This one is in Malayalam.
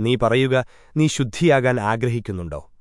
നീ പറയുക നീ ശുദ്ധിയാകാൻ ആഗ്രഹിക്കുന്നുണ്ടോ?